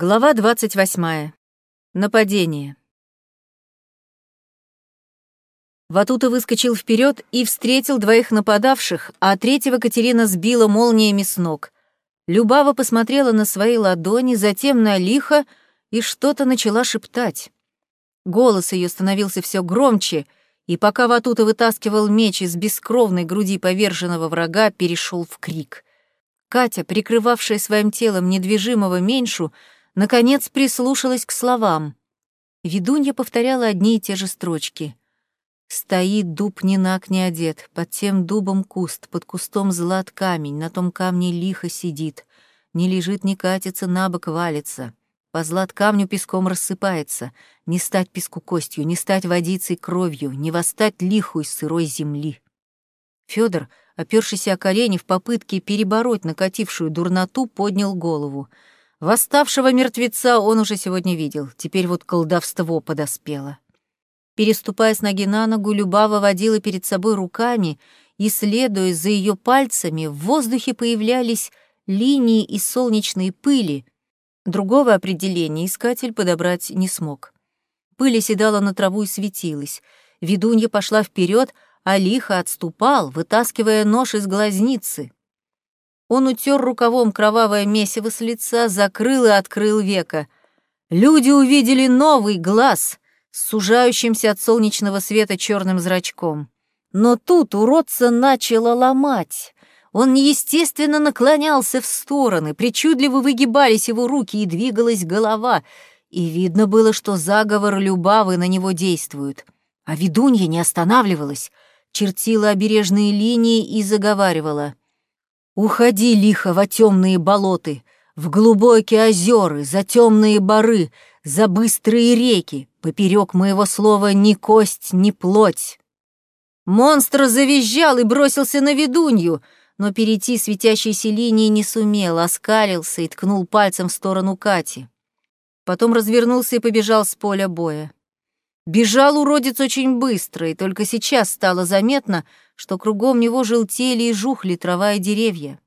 Глава 28. Нападение. Ватута выскочил вперед и встретил двоих нападавших, а третьего Катерина сбила молниями с ног. Любава посмотрела на свои ладони, затем на лихо и что-то начала шептать. Голос ее становился все громче, и пока Ватута вытаскивал меч из бескровной груди поверженного врага, перешел в крик. Катя, прикрывавшая своим телом недвижимого меньшу, наконец прислушалась к словам. Ведунья повторяла одни и те же строчки. Стоит дуб ни наг, ни одет, под тем дубом куст, под кустом злат камень, на том камне лихо сидит. Не лежит, не катится, на бок валится. По злат камню песком рассыпается. Не стать песку костью, не стать водицей кровью, не восстать лиху из сырой земли. Федор, опёршийся о колени в попытке перебороть накатившую дурноту, поднял голову — Восставшего мертвеца он уже сегодня видел, теперь вот колдовство подоспело. Переступая с ноги на ногу, Любава водила перед собой руками, и, следуя за ее пальцами, в воздухе появлялись линии из солнечной пыли. Другого определения искатель подобрать не смог. Пыль оседала на траву и светилась. Ведунья пошла вперед, а лихо отступал, вытаскивая нож из глазницы. Он утер рукавом кровавое месиво с лица, закрыл и открыл века. Люди увидели новый глаз с сужающимся от солнечного света черным зрачком. Но тут уродца начало ломать. Он неестественно наклонялся в стороны, причудливо выгибались его руки и двигалась голова, и видно было, что заговор Любавы на него действует. А ведунья не останавливалась, чертила обережные линии и заговаривала — Уходи лихо во темные болоты, в глубокие озеры, за темные бары, за быстрые реки, поперек моего слова ни кость, ни плоть. Монстр завизжал и бросился на ведунью, но перейти светящейся линии не сумел, оскалился и ткнул пальцем в сторону Кати. Потом развернулся и побежал с поля боя. Бежал уродец очень быстро, и только сейчас стало заметно, что кругом него желтели и жухли трава и деревья.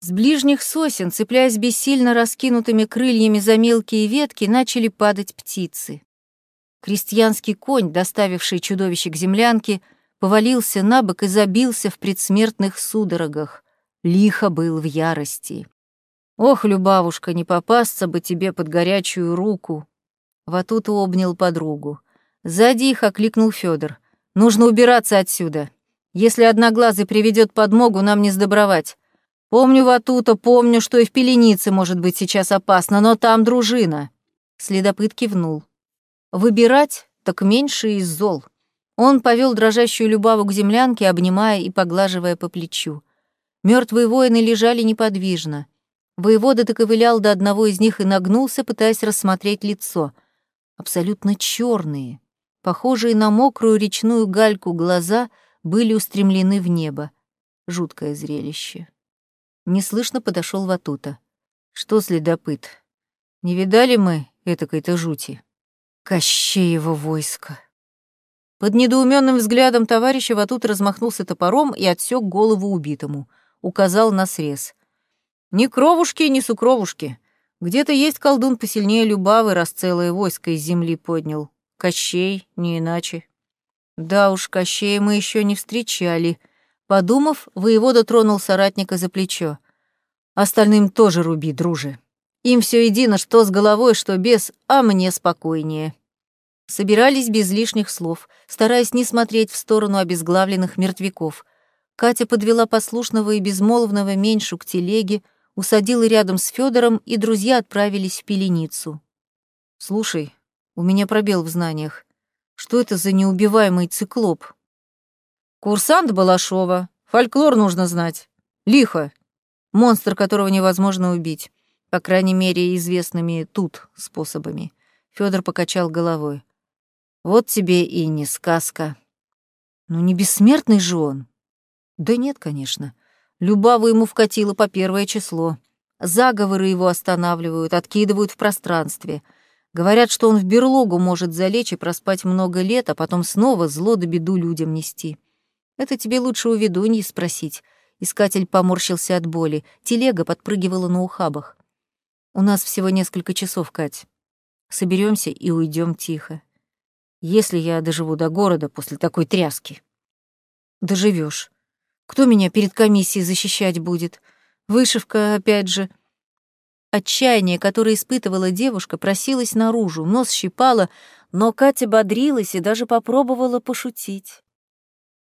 С ближних сосен, цепляясь бессильно раскинутыми крыльями за мелкие ветки, начали падать птицы. Крестьянский конь, доставивший чудовище к землянке, повалился на бок и забился в предсмертных судорогах. Лихо был в ярости. «Ох, Любавушка, не попасться бы тебе под горячую руку!» Ватута обнял подругу. Сзади их окликнул Федор. «Нужно убираться отсюда!» Если Одноглазый приведет подмогу, нам не сдобровать. Помню Ватута, помню, что и в Пеленице может быть сейчас опасно, но там дружина». Следопыт кивнул. «Выбирать, так меньше из зол». Он повел дрожащую Любаву к землянке, обнимая и поглаживая по плечу. Мертвые воины лежали неподвижно. Воевода доковылял до одного из них и нагнулся, пытаясь рассмотреть лицо. Абсолютно черные, похожие на мокрую речную гальку глаза — были устремлены в небо. Жуткое зрелище. Неслышно подошел Ватута. «Что, следопыт, не видали мы этакой-то жути?» «Кощеево войско!» Под недоуменным взглядом товарища Ватут размахнулся топором и отсек голову убитому. Указал на срез. «Ни кровушки, ни сукровушки. Где-то есть колдун посильнее Любавы, раз целое войско из земли поднял. Кощей, не иначе». Да уж, Кощея мы еще не встречали. Подумав, воевода тронул соратника за плечо. Остальным тоже руби, друже. Им все едино, что с головой, что без, а мне спокойнее. Собирались без лишних слов, стараясь не смотреть в сторону обезглавленных мертвяков. Катя подвела послушного и безмолвного меньшу к телеге, усадила рядом с Федором, и друзья отправились в пеленицу. «Слушай, у меня пробел в знаниях. Что это за неубиваемый циклоп? Курсант Балашова. Фольклор нужно знать. Лихо. Монстр, которого невозможно убить. По крайней мере, известными тут способами. Федор покачал головой. Вот тебе и не сказка. Ну не бессмертный же он. Да нет, конечно. Любаву ему вкатило по первое число. Заговоры его останавливают, откидывают в пространстве — Говорят, что он в берлогу может залечь и проспать много лет, а потом снова зло да беду людям нести. Это тебе лучше у ведуньи спросить. Искатель поморщился от боли. Телега подпрыгивала на ухабах. У нас всего несколько часов, Кать. Соберемся и уйдем тихо. Если я доживу до города после такой тряски. Доживешь. Кто меня перед комиссией защищать будет? Вышивка, опять же. Отчаяние, которое испытывала девушка, просилось наружу, нос щипало, но Катя бодрилась и даже попробовала пошутить.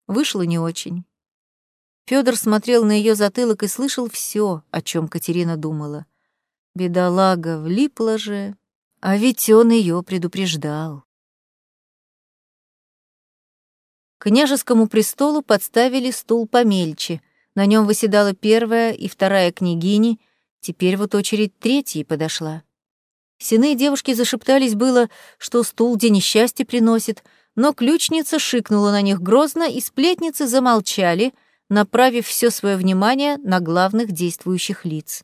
Вышло не очень. Фёдор смотрел на её затылок и слышал всё, о чём Катерина думала. Бедолага влипла же, а ведь он её предупреждал. Княжескому престолу подставили стул помельче. На нём выседала первая и вторая княгини, теперь вот очередь третьей подошла. Синые девушки зашептались было, что стул день несчастья приносит, но ключница шикнула на них грозно, и сплетницы замолчали, направив все свое внимание на главных действующих лиц.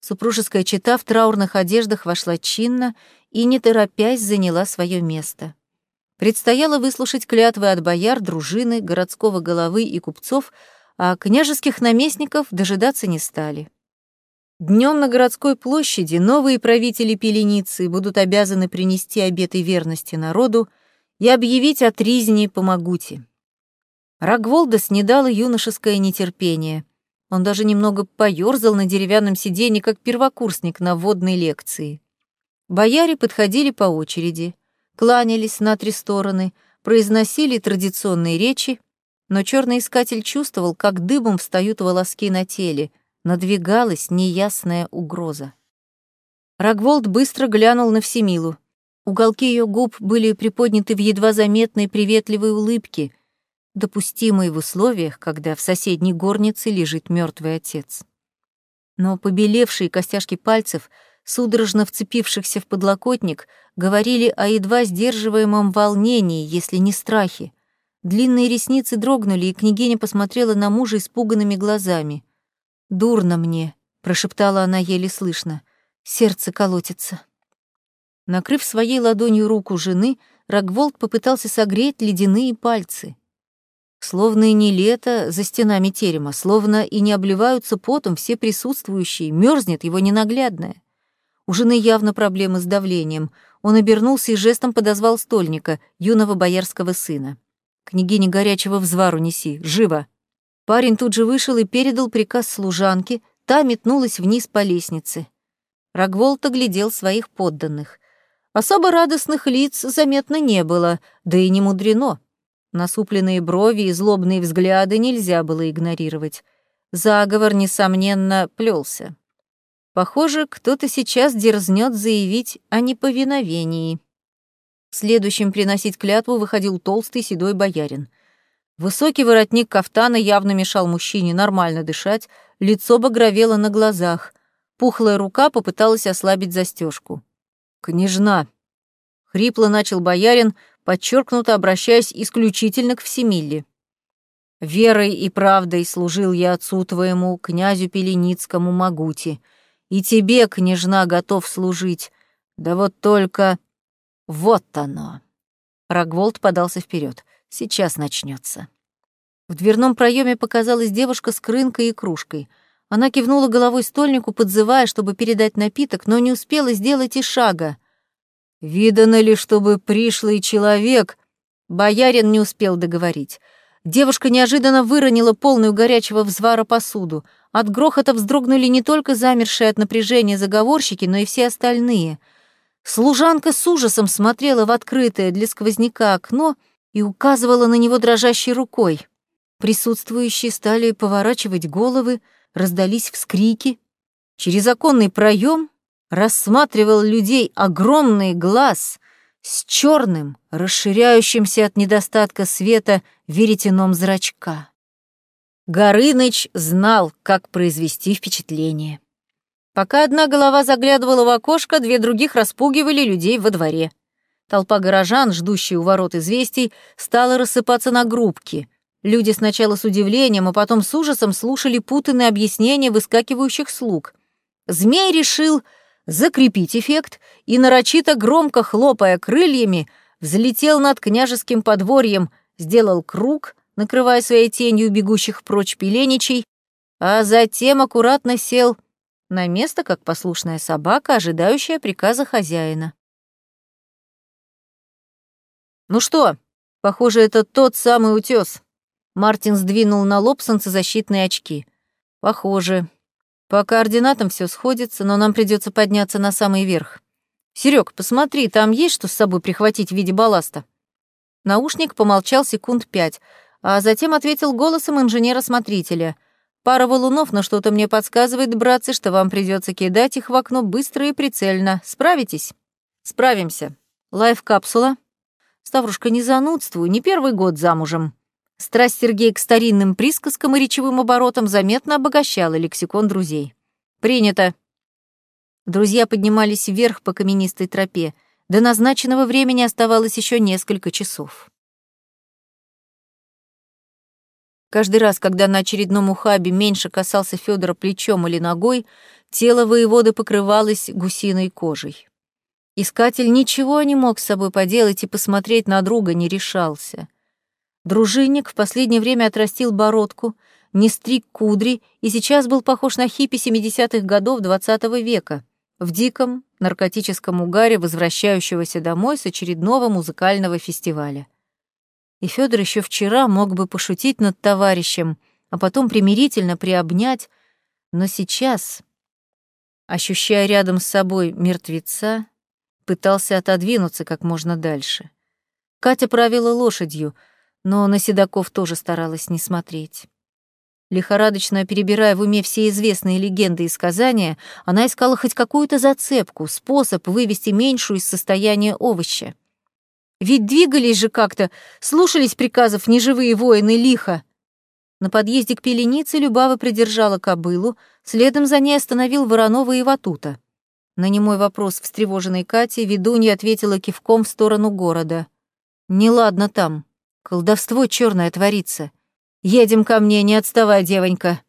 Супружеская чета в траурных одеждах вошла чинно и, не торопясь, заняла свое место. Предстояло выслушать клятвы от бояр, дружины, городского головы и купцов, а княжеских наместников дожидаться не стали. Днем на городской площади новые правители Пеленицы будут обязаны принести обеты верности народу и объявить о тризне по Магути. Рогволда снедало юношеское нетерпение. Он даже немного поёрзал на деревянном сиденье, как первокурсник на водной лекции. Бояре подходили по очереди, кланялись на три стороны, произносили традиционные речи, но черный искатель чувствовал, как дыбом встают волоски на теле — надвигалась неясная угроза. Рогволд быстро глянул на Всемилу. Уголки ее губ были приподняты в едва заметной приветливой улыбке, допустимой в условиях, когда в соседней горнице лежит мертвый отец. Но побелевшие костяшки пальцев, судорожно вцепившихся в подлокотник, говорили о едва сдерживаемом волнении, если не страхе. Длинные ресницы дрогнули, и княгиня посмотрела на мужа испуганными глазами. «Дурно мне», — прошептала она еле слышно. «Сердце колотится». Накрыв своей ладонью руку жены, Рогволд попытался согреть ледяные пальцы. Словно и не лето за стенами терема, словно и не обливаются потом все присутствующие, мерзнет его ненаглядное. У жены явно проблемы с давлением. Он обернулся и жестом подозвал стольника, юного боярского сына. «Княгине горячего взвару неси, живо!» Парень тут же вышел и передал приказ служанке, та метнулась вниз по лестнице. Рогволд оглядел своих подданных. Особо радостных лиц заметно не было, да и не мудрено. Насупленные брови и злобные взгляды нельзя было игнорировать. Заговор, несомненно, плелся. Похоже, кто-то сейчас дерзнет заявить о неповиновении. Следующим приносить клятву выходил толстый седой боярин — Высокий воротник кафтана явно мешал мужчине нормально дышать, лицо багровело на глазах. Пухлая рука попыталась ослабить застежку. «Княжна!» — хрипло начал боярин, подчеркнуто обращаясь исключительно к Всемилле. «Верой и правдой служил я отцу твоему, князю Пеленицкому Магути, и тебе, княжна, готов служить. Да вот только... Вот оно!» Рогволд подался вперед. Сейчас начнется. В дверном проеме показалась девушка с крынкой и кружкой. Она кивнула головой стольнику, подзывая, чтобы передать напиток, но не успела сделать и шага. «Видано ли, чтобы пришлый человек...» Боярин не успел договорить. Девушка неожиданно выронила полную горячего взвара посуду. От грохота вздрогнули не только замершие от напряжения заговорщики, но и все остальные. Служанка с ужасом смотрела в открытое для сквозняка окно — и указывала на него дрожащей рукой. Присутствующие стали поворачивать головы, раздались вскрики. Через оконный проем рассматривал людей огромный глаз с черным, расширяющимся от недостатка света веретеном зрачка. Горыныч знал, как произвести впечатление. Пока одна голова заглядывала в окошко, две других распугивали людей во дворе. Толпа горожан, ждущая у ворот известий, стала рассыпаться на группки. Люди сначала с удивлением, а потом с ужасом слушали путанные объяснения выскакивающих слуг. Змей решил закрепить эффект и, нарочито громко хлопая крыльями, взлетел над княжеским подворьем, сделал круг, накрывая своей тенью бегущих прочь пеленичей, а затем аккуратно сел на место, как послушная собака, ожидающая приказа хозяина. «Ну что, похоже, это тот самый утес. Мартин сдвинул на лоб солнцезащитные очки. «Похоже. По координатам все сходится, но нам придется подняться на самый верх. Серег, посмотри, там есть что с собой прихватить в виде балласта?» Наушник помолчал секунд пять, а затем ответил голосом инженера-смотрителя. «Пара валунов, но что-то мне подсказывает, братцы, что вам придется кидать их в окно быстро и прицельно. Справитесь?» «Справимся. Лайф-капсула?» «Ставрушка, не занудствуй, не первый год замужем». Страсть Сергея к старинным присказкам и речевым оборотам заметно обогащала лексикон друзей. «Принято». Друзья поднимались вверх по каменистой тропе. До назначенного времени оставалось еще несколько часов. Каждый раз, когда на очередном ухабе меньше касался Федора плечом или ногой, тело воеводы покрывалось гусиной кожей. Искатель ничего не мог с собой поделать и посмотреть на друга не решался. Дружинник в последнее время отрастил бородку, не стриг кудри и сейчас был похож на хиппи 70-х годов XX -го века, в диком наркотическом угаре возвращающегося домой с очередного музыкального фестиваля. И Федор еще вчера мог бы пошутить над товарищем, а потом примирительно приобнять, но сейчас, ощущая рядом с собой мертвеца, пытался отодвинуться как можно дальше. Катя правила лошадью — но на седаков тоже старалась не смотреть. Лихорадочно перебирая в уме все известные легенды и сказания, она искала хоть какую-то зацепку, способ вывести меньшую из состояния овоща. Ведь двигались же как-то, слушались приказов неживые воины лихо. На подъезде к пеленице Любава придержала кобылу, следом за ней остановил Воронова и Ватута. На немой вопрос встревоженной Кати ведунья ответила кивком в сторону города. «Неладно там». Колдовство черное творится. Едем ко мне, не отставай, девонька.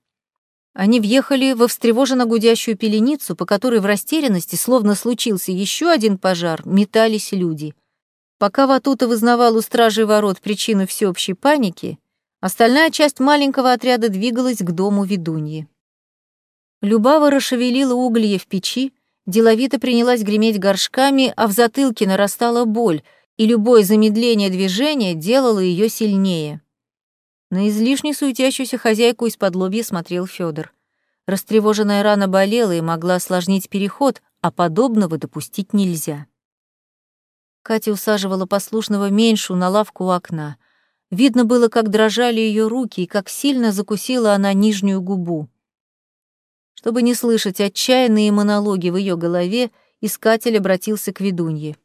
Они въехали во встревоженно гудящую пеленицу, по которой в растерянности, словно случился еще один пожар, метались люди. Пока Ватута вызнавал у стражей ворот причину всеобщей паники, остальная часть маленького отряда двигалась к дому ведуньи. Любава расшевелила уголья в печи, деловито принялась греметь горшками, а в затылке нарастала боль — и любое замедление движения делало ее сильнее. На излишне суетящуюся хозяйку из-под лобья смотрел Федор. Растревоженная рана болела и могла осложнить переход, а подобного допустить нельзя. Катя усаживала послушного меньшу на лавку у окна. Видно было, как дрожали ее руки и как сильно закусила она нижнюю губу. Чтобы не слышать отчаянные монологи в ее голове, искатель обратился к ведунье.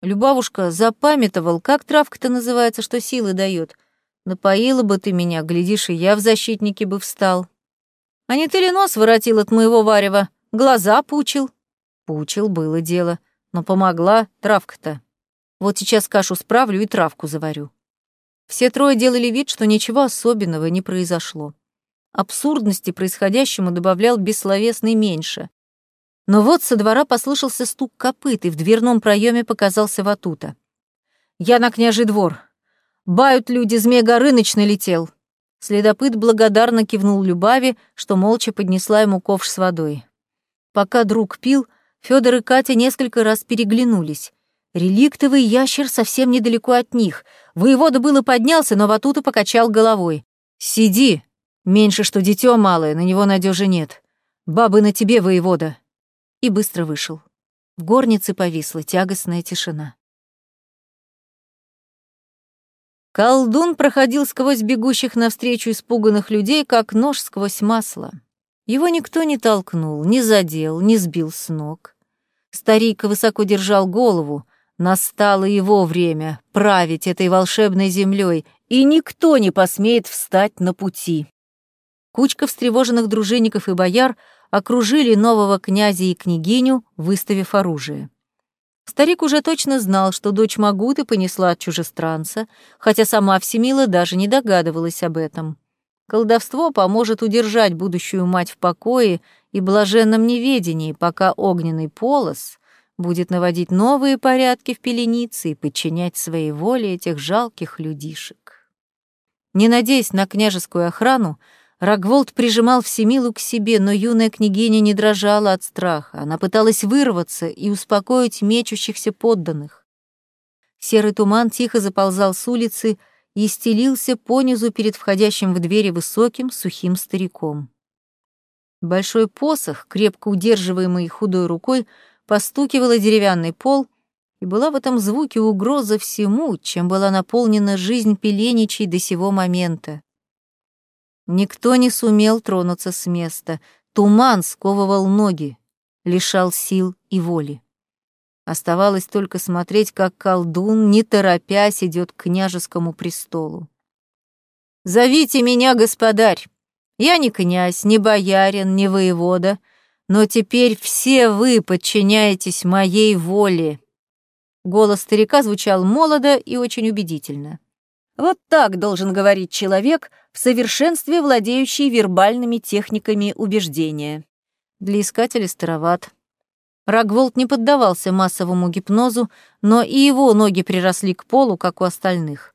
Любавушка запамятовал, как травка-то называется, что силы дает. Напоила бы ты меня, глядишь, и я в защитнике бы встал. А не ты ли нос воротил от моего варева? Глаза пучил? Пучил, было дело. Но помогла травка-то. Вот сейчас кашу справлю и травку заварю. Все трое делали вид, что ничего особенного не произошло. Абсурдности происходящему добавлял бессловесный меньше. Но вот со двора послышался стук копыт, и в дверном проеме показался Ватута. «Я на княжий двор. Бают люди, змея Горыныч налетел». Следопыт благодарно кивнул Любави, что молча поднесла ему ковш с водой. Пока друг пил, Федор и Катя несколько раз переглянулись. Реликтовый ящер совсем недалеко от них. Воевода было поднялся, но Ватута покачал головой. «Сиди. Меньше, что дитё малое, на него надежи нет. Бабы на тебе, воевода и быстро вышел. В горнице повисла тягостная тишина. Колдун проходил сквозь бегущих навстречу испуганных людей, как нож сквозь масло. Его никто не толкнул, не задел, не сбил с ног. Старик высоко держал голову, настало его время править этой волшебной землей, и никто не посмеет встать на пути. Кучка встревоженных дружинников и бояр окружили нового князя и княгиню, выставив оружие. Старик уже точно знал, что дочь Магуты понесла от чужестранца, хотя сама Всемила даже не догадывалась об этом. Колдовство поможет удержать будущую мать в покое и блаженном неведении, пока огненный полос будет наводить новые порядки в пеленице и подчинять своей воле этих жалких людишек. Не надеясь на княжескую охрану, Рогволд прижимал Всемилу к себе, но юная княгиня не дрожала от страха. Она пыталась вырваться и успокоить мечущихся подданных. Серый туман тихо заползал с улицы и стелился понизу перед входящим в двери высоким, сухим стариком. Большой посох, крепко удерживаемый худой рукой, постукивала деревянный пол, и была в этом звуке угроза всему, чем была наполнена жизнь Пеленичей до сего момента. Никто не сумел тронуться с места. Туман сковывал ноги, лишал сил и воли. Оставалось только смотреть, как колдун, не торопясь, идет к княжескому престолу. «Зовите меня, господарь! Я не князь, не боярин, не воевода, но теперь все вы подчиняетесь моей воле». Голос старика звучал молодо и очень убедительно. Вот так должен говорить человек, в совершенстве владеющий вербальными техниками убеждения. Для искателя староват. Рагволд не поддавался массовому гипнозу, но и его ноги приросли к полу, как у остальных.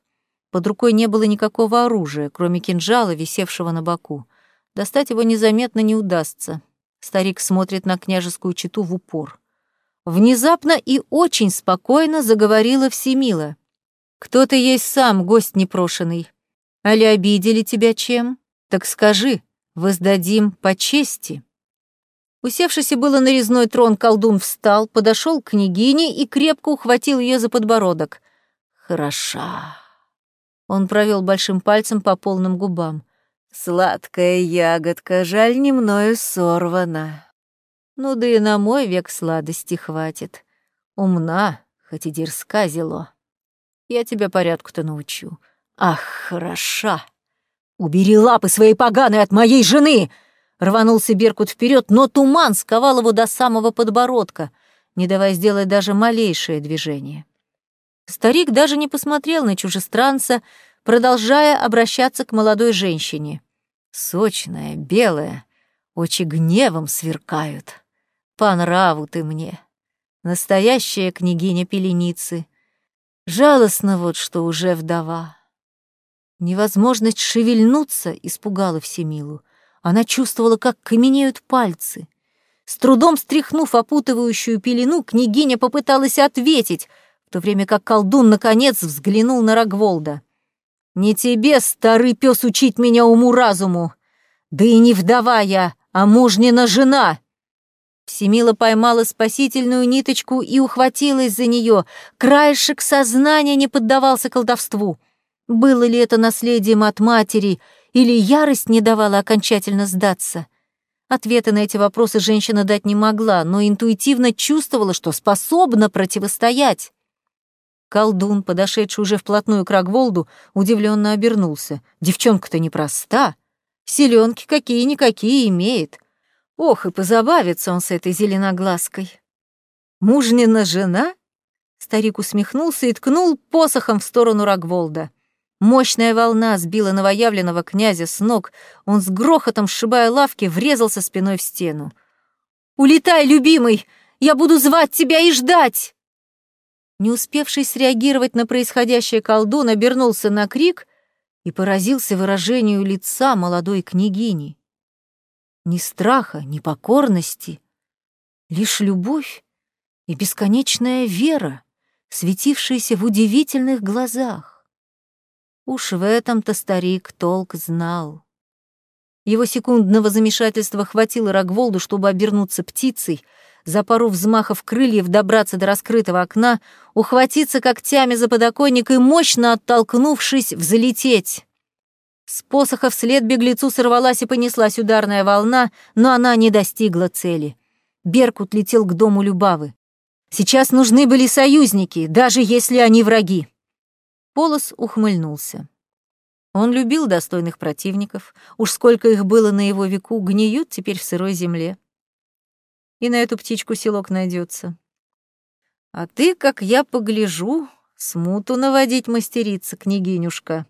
Под рукой не было никакого оружия, кроме кинжала, висевшего на боку. Достать его незаметно не удастся. Старик смотрит на княжескую читу в упор. Внезапно и очень спокойно заговорила Всемила — кто ты есть сам, гость непрошенный? Али обидели тебя чем? Так скажи, воздадим по чести». Усевшийся было на резной трон колдун встал, подошел к княгине и крепко ухватил ее за подбородок. «Хороша». Он провел большим пальцем по полным губам. «Сладкая ягодка, жаль, не мною сорвана. Ну да и на мой век сладости хватит. Умна, хоть и дерзка зело. Я тебя порядку-то научу. Ах, хороша! Убери лапы свои поганые от моей жены! Рванулся Беркут вперед, но туман сковал его до самого подбородка, не давая сделать даже малейшее движение. Старик даже не посмотрел на чужестранца, продолжая обращаться к молодой женщине. Сочная, белая, очи гневом сверкают. По нраву ты мне. Настоящая княгиня Пеленицы — Жалостно вот, что уже вдова. Невозможность шевельнуться испугала Всемилу. Она чувствовала, как каменеют пальцы. С трудом стряхнув опутывающую пелену, княгиня попыталась ответить, в то время как колдун, наконец, взглянул на Рогволда. «Не тебе, старый пес, учить меня уму-разуму! Да и не вдова я, а мужнина жена!» Всемила поймала спасительную ниточку и ухватилась за нее. Краешек сознания не поддавался колдовству. Было ли это наследием от матери, или ярость не давала окончательно сдаться? Ответы на эти вопросы женщина дать не могла, но интуитивно чувствовала, что способна противостоять. Колдун, подошедший уже вплотную к Рогволду, удивленно обернулся. Девчонка-то непроста. Селенки какие-никакие имеет. Ох, и позабавится он с этой зеленоглазкой. Мужнина жена? Старик усмехнулся и ткнул посохом в сторону Рогволда. Мощная волна сбила новоявленного князя с ног, он с грохотом, сшибая лавки, врезался спиной в стену. «Улетай, любимый! Я буду звать тебя и ждать!» Не успевший среагировать на происходящее колдун обернулся на крик и поразился выражению лица молодой княгини. Ни страха, ни покорности, лишь любовь и бесконечная вера, светившаяся в удивительных глазах. Уж в этом-то старик толк знал. Его секундного замешательства хватило Рогволду, чтобы обернуться птицей, за пару взмахов крыльев добраться до раскрытого окна, ухватиться когтями за подоконник и, мощно оттолкнувшись, взлететь. С посоха вслед беглецу сорвалась и понеслась ударная волна, но она не достигла цели. Беркут летел к дому Любавы. Сейчас нужны были союзники, даже если они враги. Полос ухмыльнулся. Он любил достойных противников, уж сколько их было на его веку, гниют теперь в сырой земле. И на эту птичку селок найдется. А ты, как я погляжу, смуту наводить мастерица, княгинюшка.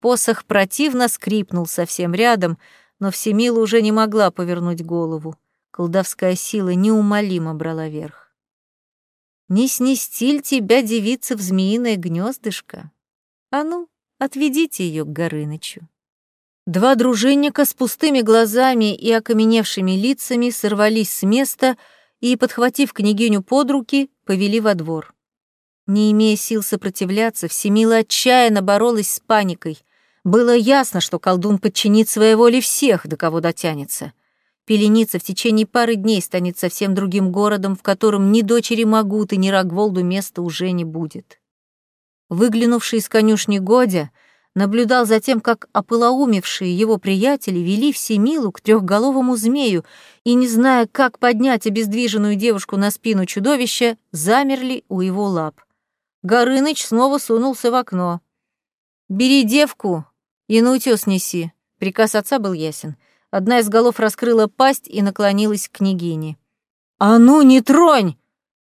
Посох противно скрипнул совсем рядом, но Всемила уже не могла повернуть голову. Колдовская сила неумолимо брала верх. «Не снести ль тебя, девица, в змеиное гнездышко? А ну, отведите ее к Горынычу». Два дружинника с пустыми глазами и окаменевшими лицами сорвались с места и, подхватив княгиню под руки, повели во двор. Не имея сил сопротивляться, Всемила отчаянно боролась с паникой. Было ясно, что колдун подчинит своей воле всех, до кого дотянется. Пеленица в течение пары дней станет совсем другим городом, в котором ни дочери Магуты, ни Рогволду места уже не будет. Выглянувший из конюшни Годя наблюдал за тем, как опылаумевшие его приятели вели Всемилу к трехголовому змею и, не зная, как поднять обездвиженную девушку на спину чудовища, замерли у его лап. Горыныч снова сунулся в окно. «Бери девку и на утёс неси». Приказ отца был ясен. Одна из голов раскрыла пасть и наклонилась к княгине. «А ну, не тронь!»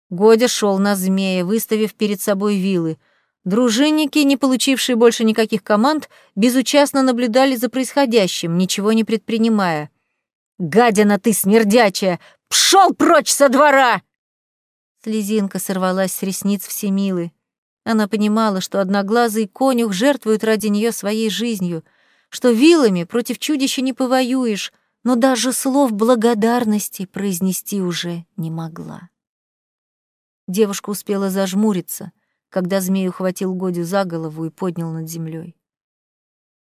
Годя шел на змея, выставив перед собой вилы. Дружинники, не получившие больше никаких команд, безучастно наблюдали за происходящим, ничего не предпринимая. «Гадина ты смердячая! Пшел прочь со двора!» Слезинка сорвалась с ресниц Всемилы. Она понимала, что одноглазый конюх жертвует ради нее своей жизнью, что вилами против чудища не повоюешь, но даже слов благодарности произнести уже не могла. Девушка успела зажмуриться, когда змей ухватил Годю за голову и поднял над землей.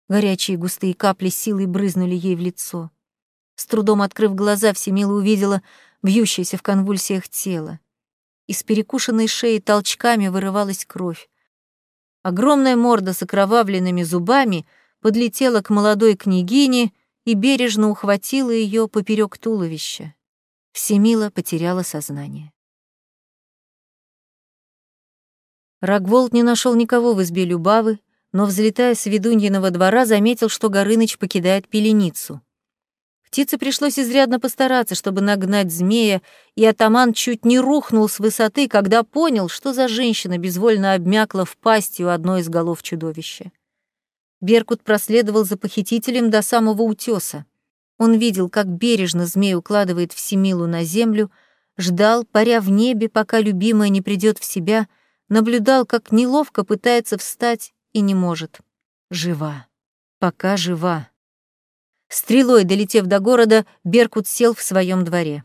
Горячие густые капли силой брызнули ей в лицо. С трудом открыв глаза, Всемила увидела бьющееся в конвульсиях тело. Из перекушенной шеи толчками вырывалась кровь. Огромная морда с окровавленными зубами подлетела к молодой княгине и бережно ухватила ее поперек туловища. Всемила потеряла сознание. Рогволд не нашел никого в избе Любавы, но, взлетая с ведуньиного двора, заметил, что Горыныч покидает пеленицу. Птице пришлось изрядно постараться, чтобы нагнать змея, и атаман чуть не рухнул с высоты, когда понял, что за женщина безвольно обмякла в пасти у одной из голов чудовища. Беркут проследовал за похитителем до самого утеса. Он видел, как бережно змей укладывает Всемилу на землю, ждал, паря в небе, пока любимая не придет в себя, наблюдал, как неловко пытается встать и не может. Жива. Пока жива. Стрелой долетев до города, Беркут сел в своем дворе.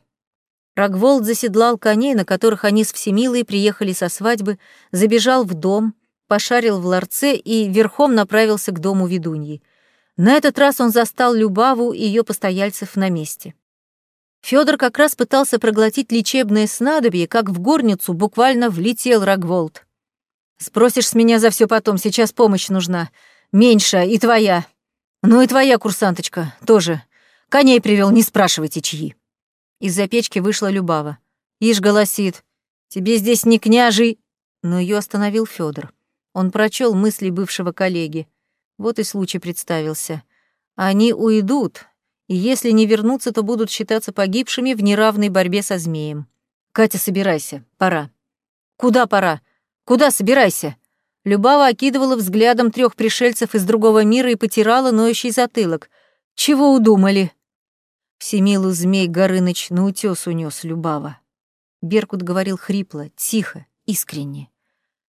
Рогволд заседлал коней, на которых они с Всемилой приехали со свадьбы, забежал в дом, пошарил в ларце и верхом направился к дому ведуньи. На этот раз он застал Любаву и ее постояльцев на месте. Федор как раз пытался проглотить лечебное снадобье, как в горницу буквально влетел Рогволд. «Спросишь с меня за все потом, сейчас помощь нужна. Меньше и твоя», «Ну и твоя курсанточка тоже. Коней привел, не спрашивайте, чьи». Из-за печки вышла Любава. Ишь голосит. «Тебе здесь не княжий...» Но ее остановил Федор. Он прочел мысли бывшего коллеги. Вот и случай представился. Они уйдут, и если не вернутся, то будут считаться погибшими в неравной борьбе со змеем. «Катя, собирайся. Пора». «Куда пора? Куда собирайся?» Любава окидывала взглядом трех пришельцев из другого мира и потирала ноющий затылок. «Чего удумали?» Всемилу змей Горыныч на утёс унёс Любава. Беркут говорил хрипло, тихо, искренне.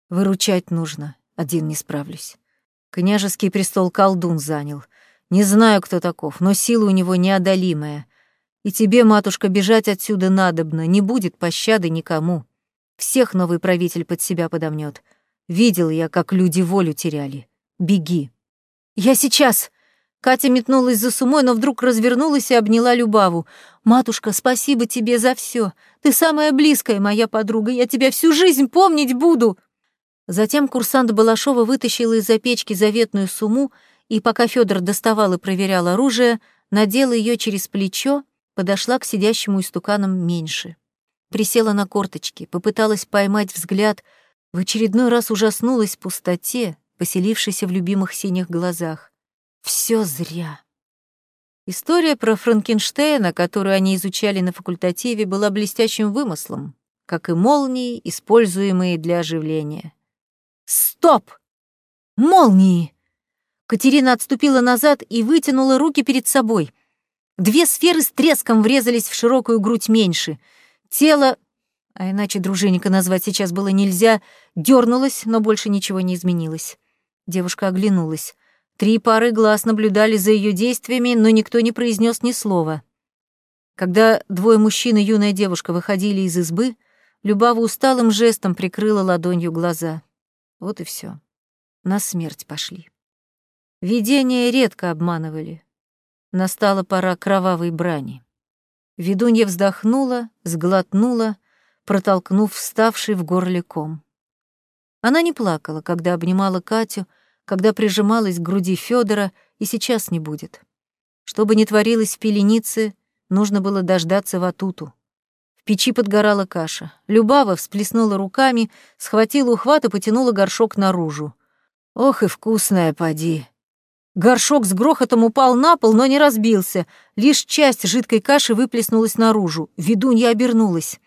«Выручать нужно, один не справлюсь. Княжеский престол колдун занял. Не знаю, кто таков, но сила у него неодолимая. И тебе, матушка, бежать отсюда надобно, не будет пощады никому. Всех новый правитель под себя подомнет. Видел я, как люди волю теряли. Беги. Я сейчас. Катя метнулась за сумой, но вдруг развернулась и обняла Любаву. «Матушка, спасибо тебе за все. Ты самая близкая моя подруга. Я тебя всю жизнь помнить буду!» Затем курсант Балашова вытащила из-за печки заветную сумму и, пока Федор доставал и проверял оружие, надела ее через плечо, подошла к сидящему истуканам меньше. Присела на корточки, попыталась поймать взгляд — в очередной раз ужаснулась пустоте, поселившейся в любимых синих глазах. Все зря. История про Франкенштейна, которую они изучали на факультативе, была блестящим вымыслом, как и молнии, используемые для оживления. «Стоп! Молнии!» Катерина отступила назад и вытянула руки перед собой. Две сферы с треском врезались в широкую грудь меньше. Тело а иначе дружинника назвать сейчас было нельзя, дернулась, но больше ничего не изменилось. Девушка оглянулась. Три пары глаз наблюдали за ее действиями, но никто не произнес ни слова. Когда двое мужчин и юная девушка выходили из избы, Любава усталым жестом прикрыла ладонью глаза. Вот и все. На смерть пошли. Видения редко обманывали. Настала пора кровавой брани. Ведунья вздохнула, сглотнула, протолкнув вставший в горле ком. Она не плакала, когда обнимала Катю, когда прижималась к груди Федора, и сейчас не будет. Что бы ни творилось в пеленице, нужно было дождаться Ватуту. В печи подгорала каша. Любава всплеснула руками, схватила ухват и потянула горшок наружу. Ох и вкусная поди. Горшок с грохотом упал на пол, но не разбился. Лишь часть жидкой каши выплеснулась наружу. Ведунья обернулась.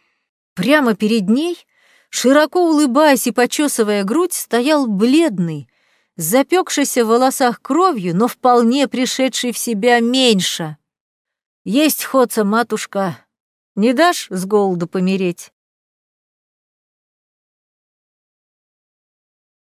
Прямо перед ней, широко улыбаясь и почесывая грудь, стоял бледный, запекшийся в волосах кровью, но вполне пришедший в себя меньше. «Есть ходца, матушка. Не дашь с голоду помереть?»